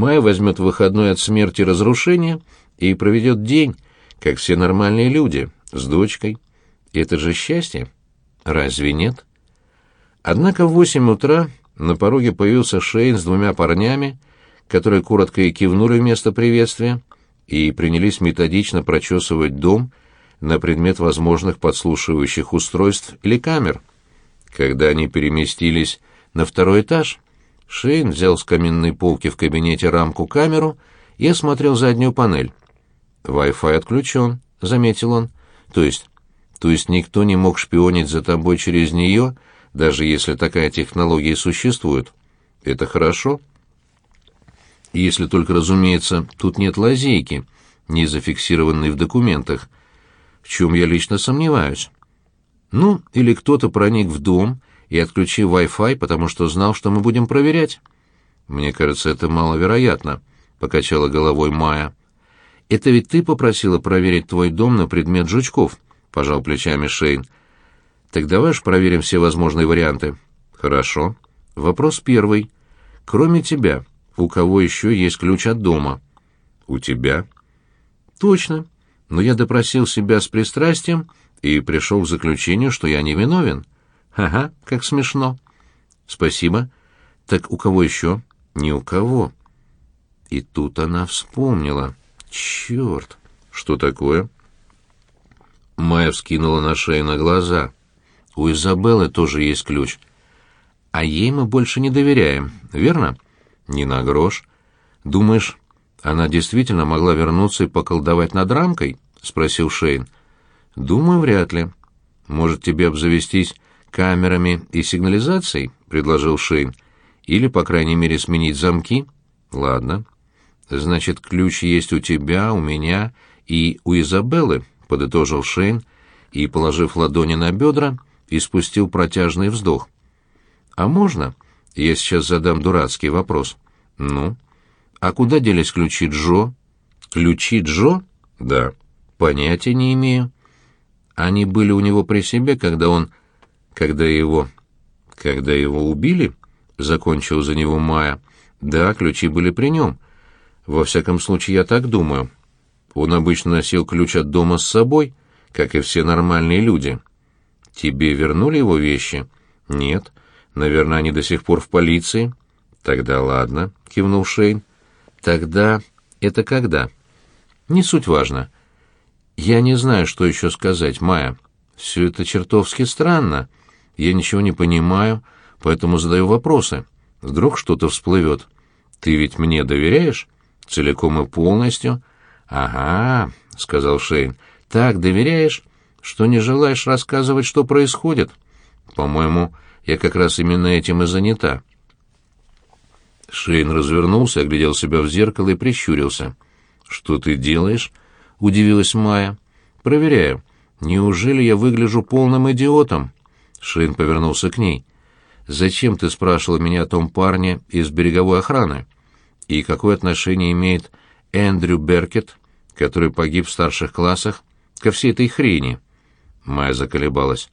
Майя возьмет выходной от смерти и разрушения и проведет день, как все нормальные люди, с дочкой. Это же счастье. Разве нет? Однако в восемь утра на пороге появился Шейн с двумя парнями, которые коротко и кивнули вместо приветствия и принялись методично прочесывать дом на предмет возможных подслушивающих устройств или камер. Когда они переместились на второй этаж, Шейн взял с каменной полки в кабинете рамку-камеру и осмотрел заднюю панель. «Wi-Fi отключен», — заметил он. «То есть? То есть никто не мог шпионить за тобой через нее, даже если такая технология существует? Это хорошо?» Если только, разумеется, тут нет лазейки, не зафиксированной в документах, в чем я лично сомневаюсь. Ну, или кто-то проник в дом и отключил Wi-Fi, потому что знал, что мы будем проверять. Мне кажется, это маловероятно, покачала головой Майя. Это ведь ты попросила проверить твой дом на предмет жучков, пожал плечами Шейн. Так давай ж проверим все возможные варианты. Хорошо. Вопрос первый. Кроме тебя, у кого еще есть ключ от дома? У тебя. Точно. Но я допросил себя с пристрастием и пришел к заключению, что я не виновен. Ага, как смешно. Спасибо. Так у кого еще? Ни у кого. И тут она вспомнила. Черт! Что такое? Майя вскинула на шею на глаза. У Изабеллы тоже есть ключ. А ей мы больше не доверяем, верно? Не на грош. Думаешь, она действительно могла вернуться и поколдовать над рамкой? спросил Шейн. Думаю, вряд ли. Может, тебе обзавестись камерами и сигнализацией, предложил Шейн. Или, по крайней мере, сменить замки? Ладно. Значит, ключ есть у тебя, у меня и у Изабеллы, подытожил Шейн и, положив ладони на бедра, испустил протяжный вздох. А можно? Я сейчас задам дурацкий вопрос. Ну? А куда делись ключи Джо? Ключи Джо? Да. Понятия не имею. Они были у него при себе, когда он... Когда его... Когда его убили? Закончил за него Майя. Да, ключи были при нем. Во всяком случае, я так думаю. Он обычно носил ключ от дома с собой, как и все нормальные люди. Тебе вернули его вещи? Нет. Наверное, они до сих пор в полиции. Тогда ладно, кивнул Шейн. Тогда это когда? Не суть важно. Я не знаю, что еще сказать, Майя. Все это чертовски странно. Я ничего не понимаю, поэтому задаю вопросы. Вдруг что-то всплывет. Ты ведь мне доверяешь? Целиком и полностью? Ага, сказал Шейн. Так доверяешь, что не желаешь рассказывать, что происходит? По-моему, я как раз именно этим и занята. Шейн развернулся, оглядел себя в зеркало и прищурился. «Что ты делаешь?» — удивилась Майя. «Проверяю. Неужели я выгляжу полным идиотом?» Шейн повернулся к ней. «Зачем ты спрашивала меня о том парне из береговой охраны? И какое отношение имеет Эндрю Беркет, который погиб в старших классах, ко всей этой хрени?» Майя заколебалась.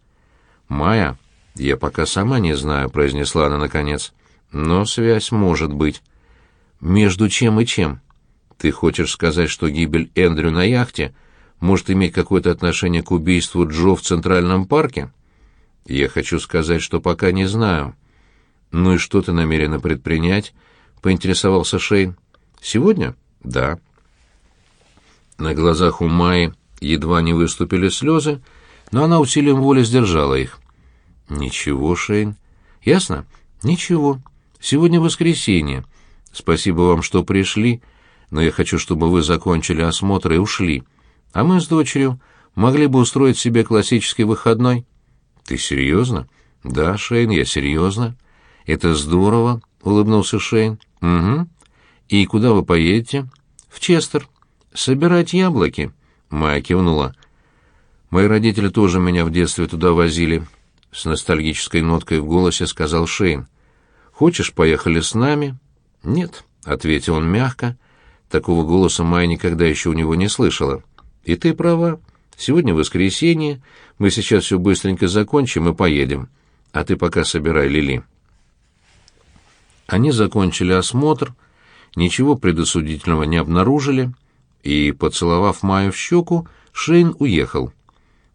«Майя, «Я пока сама не знаю», — произнесла она наконец. «Но связь может быть». «Между чем и чем? Ты хочешь сказать, что гибель Эндрю на яхте может иметь какое-то отношение к убийству Джо в Центральном парке?» «Я хочу сказать, что пока не знаю». «Ну и что ты намерена предпринять?» — поинтересовался Шейн. «Сегодня?» «Да». На глазах у Майи едва не выступили слезы, но она усилием воли сдержала их. Ничего, Шейн. Ясно? Ничего. Сегодня воскресенье. Спасибо вам, что пришли, но я хочу, чтобы вы закончили осмотр и ушли. А мы с дочерью могли бы устроить себе классический выходной. Ты серьезно? Да, Шейн, я серьезно. Это здорово, улыбнулся Шейн. Угу. И куда вы поедете? В Честер. Собирать яблоки. Майя кивнула. Мои родители тоже меня в детстве туда возили с ностальгической ноткой в голосе сказал Шейн. Хочешь, поехали с нами? Нет, ответил он мягко. Такого голоса Майя никогда еще у него не слышала. И ты права. Сегодня воскресенье, мы сейчас все быстренько закончим и поедем. А ты пока собирай Лили. Они закончили осмотр. ничего предосудительного не обнаружили, и, поцеловав Майю в щеку, Шейн уехал.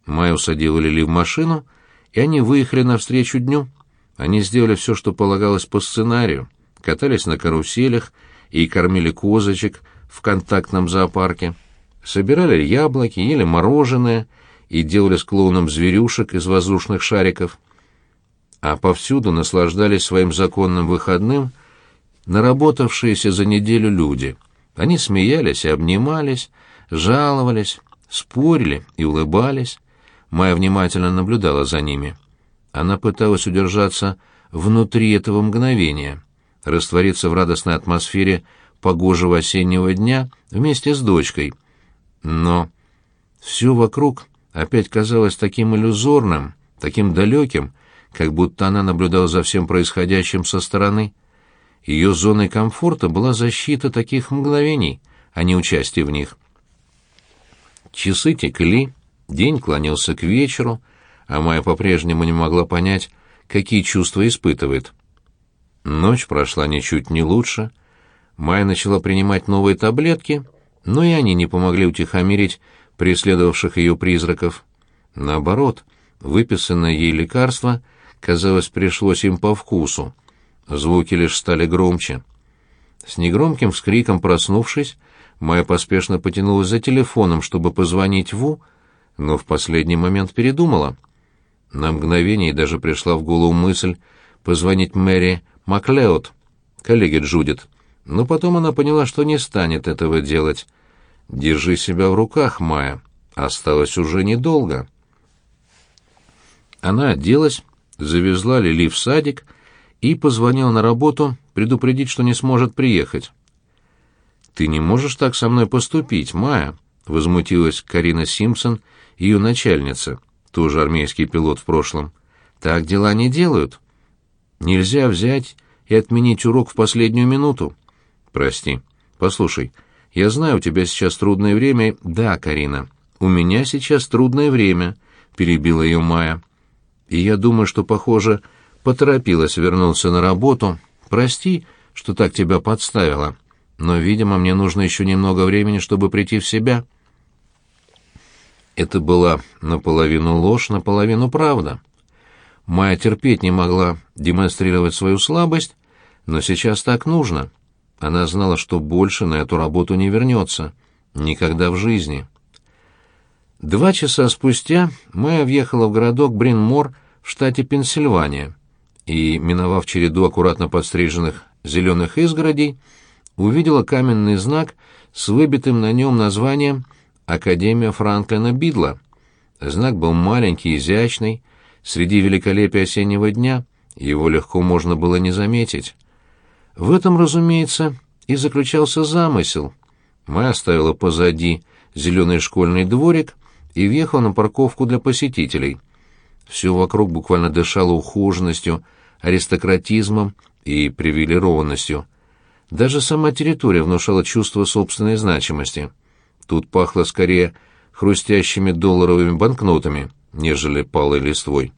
Майю усадила Лили в машину, и они выехали навстречу дню. Они сделали все, что полагалось по сценарию, катались на каруселях и кормили козочек в контактном зоопарке, собирали яблоки, ели мороженое и делали с клоуном зверюшек из воздушных шариков, а повсюду наслаждались своим законным выходным наработавшиеся за неделю люди. Они смеялись и обнимались, жаловались, спорили и улыбались. Майя внимательно наблюдала за ними. Она пыталась удержаться внутри этого мгновения, раствориться в радостной атмосфере погожего осеннего дня вместе с дочкой. Но все вокруг опять казалось таким иллюзорным, таким далеким, как будто она наблюдала за всем происходящим со стороны. Ее зоной комфорта была защита таких мгновений, а не участие в них. Часы текли, день клонился к вечеру, а Майя по-прежнему не могла понять, какие чувства испытывает. Ночь прошла ничуть не лучше. Майя начала принимать новые таблетки, но и они не помогли утихомирить преследовавших ее призраков. Наоборот, выписанное ей лекарство, казалось, пришлось им по вкусу. Звуки лишь стали громче. С негромким вскриком проснувшись, Майя поспешно потянулась за телефоном, чтобы позвонить Ву, но в последний момент передумала. На мгновение даже пришла в голову мысль позвонить Мэри Маклеод, коллеге Джудит, но потом она поняла, что не станет этого делать. «Держи себя в руках, Майя. Осталось уже недолго». Она оделась, завезла Лили в садик и позвонила на работу предупредить, что не сможет приехать. «Ты не можешь так со мной поступить, Майя», — возмутилась Карина Симпсон, ее начальница, тоже армейский пилот в прошлом. «Так дела не делают. Нельзя взять и отменить урок в последнюю минуту». «Прости. Послушай, я знаю, у тебя сейчас трудное время...» «Да, Карина, у меня сейчас трудное время», — перебила ее Майя. «И я думаю, что, похоже, поторопилась вернуться на работу. Прости, что так тебя подставила» но, видимо, мне нужно еще немного времени, чтобы прийти в себя. Это была наполовину ложь, наполовину правда. Майя терпеть не могла демонстрировать свою слабость, но сейчас так нужно. Она знала, что больше на эту работу не вернется. Никогда в жизни. Два часа спустя Майя въехала в городок Бринмор в штате Пенсильвания и, миновав череду аккуратно подстриженных зеленых изгородей, увидела каменный знак с выбитым на нем названием «Академия Франклина Бидла». Знак был маленький, изящный, среди великолепия осеннего дня его легко можно было не заметить. В этом, разумеется, и заключался замысел. Мы оставила позади зеленый школьный дворик и въехала на парковку для посетителей. Все вокруг буквально дышало ухоженностью, аристократизмом и привилегированностью. Даже сама территория внушала чувство собственной значимости. Тут пахло скорее хрустящими долларовыми банкнотами, нежели палой листвой.